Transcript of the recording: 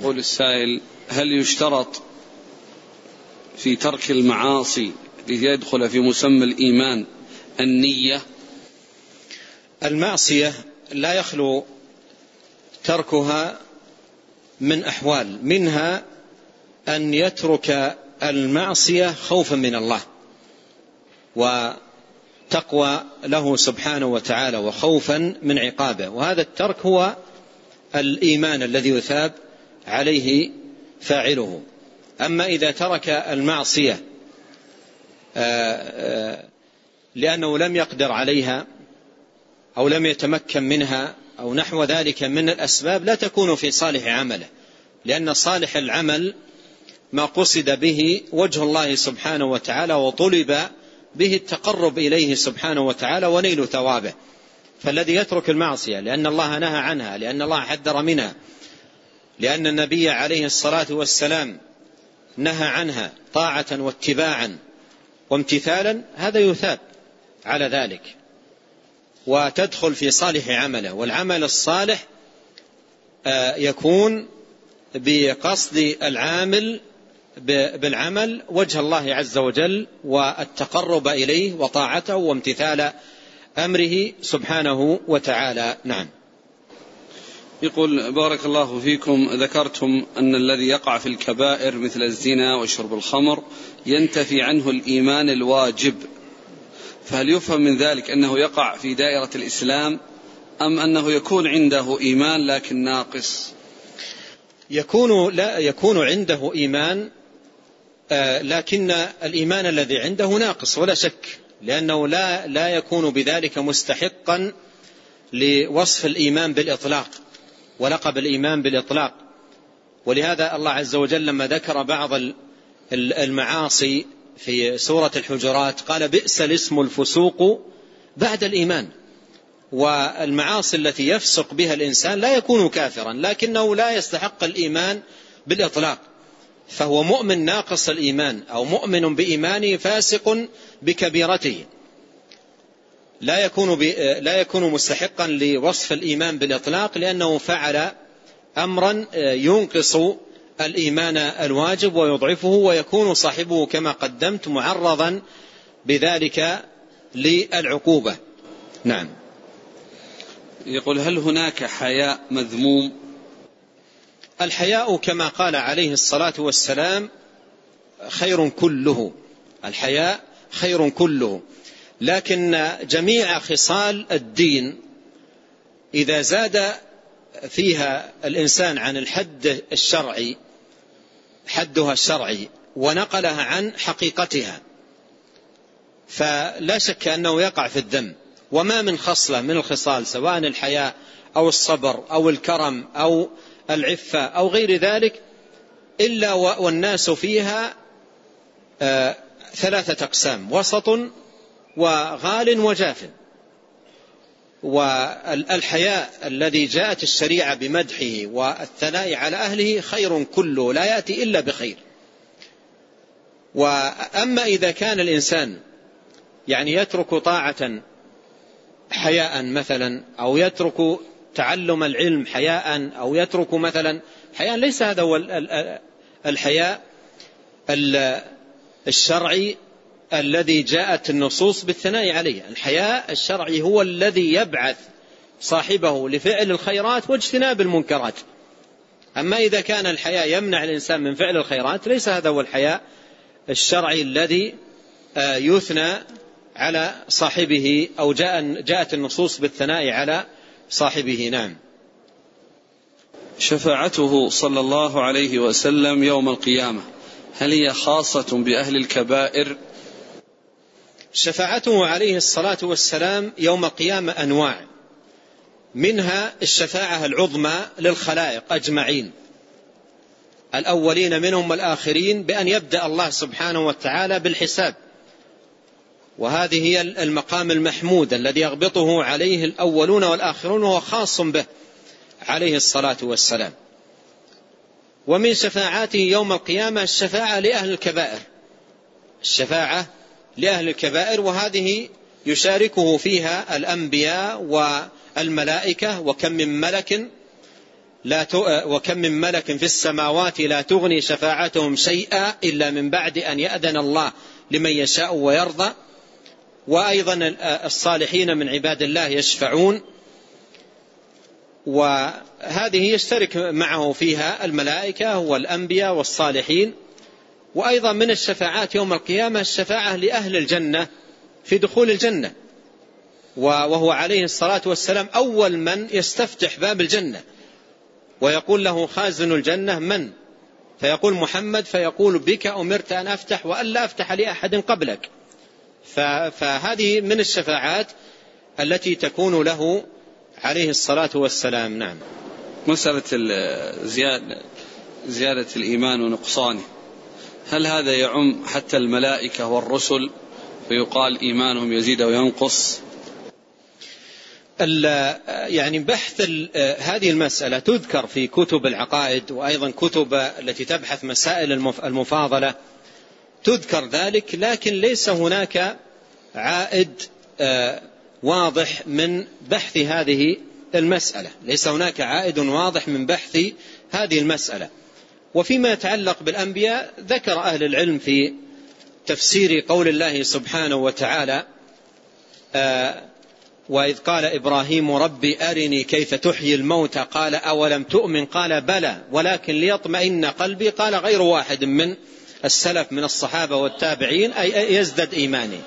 يقول السائل هل يشترط في ترك المعاصي ليدخل في مسمى الإيمان النية؟ المعصية لا يخلو تركها من أحوال منها أن يترك المعصية خوفا من الله وتقوى له سبحانه وتعالى وخوفا من عقابه. وهذا الترك هو الإيمان الذي يثاب عليه فاعله. أما إذا ترك المعصية آه، آه، لأنه لم يقدر عليها أو لم يتمكن منها أو نحو ذلك من الأسباب لا تكون في صالح عمله. لأن صالح العمل ما قصد به وجه الله سبحانه وتعالى وطلب به التقرب إليه سبحانه وتعالى ونيل ثوابه. فالذي يترك المعصية لأن الله نهى عنها لأن الله حذر منها. لأن النبي عليه الصلاة والسلام نهى عنها طاعة واتباعا وامتثالا هذا يثاب على ذلك. وتدخل في صالح عمله والعمل الصالح آه، يكون بقصد العامل بالعمل وجه الله عز وجل والتقرب إليه وطاعته وامتثال أمره سبحانه وتعالى. نعم. يقول بارك الله فيكم ذكرتم أن الذي يقع في الكبائر مثل الزنا وشرب الخمر ينتفي عنه الإيمان الواجب. فهل يفهم من ذلك أنه يقع في دائرة الإسلام أم أنه يكون عنده إيمان لكن ناقص؟ يكون لا يكون عنده إيمان آه، لكن الإيمان الذي عنده ناقص ولا شك لأنه لا لا يكون بذلك مستحقا لوصف الإيمان بالإطلاق. ولقب الإيمان بالإطلاق. ولهذا الله عز وجل لما ذكر بعض المعاصي في سورة الحجرات قال بئس الاسم الفسوق بعد الإيمان. والمعاصي التي يفسق بها الإنسان لا يكون كافرا لكنه لا يستحق الإيمان بالإطلاق. فهو مؤمن ناقص الإيمان أو مؤمن بإيمانه فاسق بكبيرته. لا يكون لا يكون مستحقا لوصف الإيمان بالإطلاق لأنه فعل أمرا ينقص الإيمان الواجب ويضعفه ويكون صاحبه كما قدمت معرضا بذلك للعقوبة. نعم. يقول هل هناك حياء مذموم؟ الحياء كما قال عليه الصلاة والسلام خير كله. الحياء خير كله. لكن جميع خصال الدين إذا زاد فيها الإنسان عن الحد الشرعي حدها الشرعي ونقلها عن حقيقتها فلا شك أنه يقع في الذم. وما من خصلة من الخصال سواء الحياء أو الصبر أو الكرم أو العفة أو غير ذلك إلا والناس فيها آه، ثلاثة أقسام وسط وغال وجاف. والحياء الذي جاءت الشريعة بمدحه والثناء على أهله خير كله لا يأتي إلا بخير. وأما إذا كان الإنسان يعني يترك طاعة حياء مثلا أو يترك تعلم العلم حياء أو يترك مثلا حياء ليس هذا هو الحياء الشرعي الذي جاءت النصوص بالثناء عليه. الحياء الشرعي هو الذي يبعث صاحبه لفعل الخيرات واجتناب المنكرات. أما إذا كان الحياء يمنع الإنسان من فعل الخيرات ليس هذا هو الحياء الشرعي الذي آه، يثنى على صاحبه أو جاء جاءت النصوص بالثناء على صاحبه. نعم. شفاعته صلى الله عليه وسلم يوم القيامة هل هي خاصة بأهل الكبائر شفاعته عليه الصلاة والسلام يوم القيامة أنواع. منها الشفاعة العظمى للخلائق أجمعين. الأولين منهم والآخرين بأن يبدأ الله سبحانه وتعالى بالحساب. وهذه هي المقام المحمود الذي يغبطه عليه الأولون والآخرون وهو خاص به عليه الصلاة والسلام. ومن شفاعاته يوم القيامة الشفاعة لأهل الكبائر. الشفاعة لأهل الكبائر وهذه يشاركه فيها الأنبياء والملائكة وكم من ملك لا وكم من ملك في السماوات لا تغني شفاعتهم شيئا إلا من بعد أن يأذن الله لمن يشاء ويرضى. وأيضا الصالحين من عباد الله يشفعون. وهذه يشترك معه فيها الملائكة والأنبياء والصالحين. وأيضا من الشفاعات يوم القيامة الشفاعة لأهل الجنة في دخول الجنة. وهو عليه الصلاة والسلام أول من يستفتح باب الجنة. ويقول له خازن الجنة من؟ فيقول محمد فيقول بك أمرت أن أفتح وألا أفتح لأحد قبلك. فهذه من الشفاعات التي تكون له عليه الصلاة والسلام. نعم. مسألة زيادة, زيادة الإيمان ونقصانه. هل هذا يعم حتى الملائكة والرسل فيقال إيمانهم يزيد وينقص؟ يعني بحث هذه المسألة تذكر في كتب العقائد وأيضا كتب التي تبحث مسائل المفاضلة تذكر ذلك لكن ليس هناك عائد آه، واضح من بحث هذه المسألة. ليس هناك عائد واضح من بحث هذه المسألة. وفيما يتعلق بالأنبياء ذكر أهل العلم في تفسير قول الله سبحانه وتعالى آه وإذ قال إبراهيم ربي أرني كيف تحيي الموتى قال أولم تؤمن؟ قال بلى ولكن ليطمئن قلبي قال غير واحد من السلف من الصحابة والتابعين أي يزدد إيماني.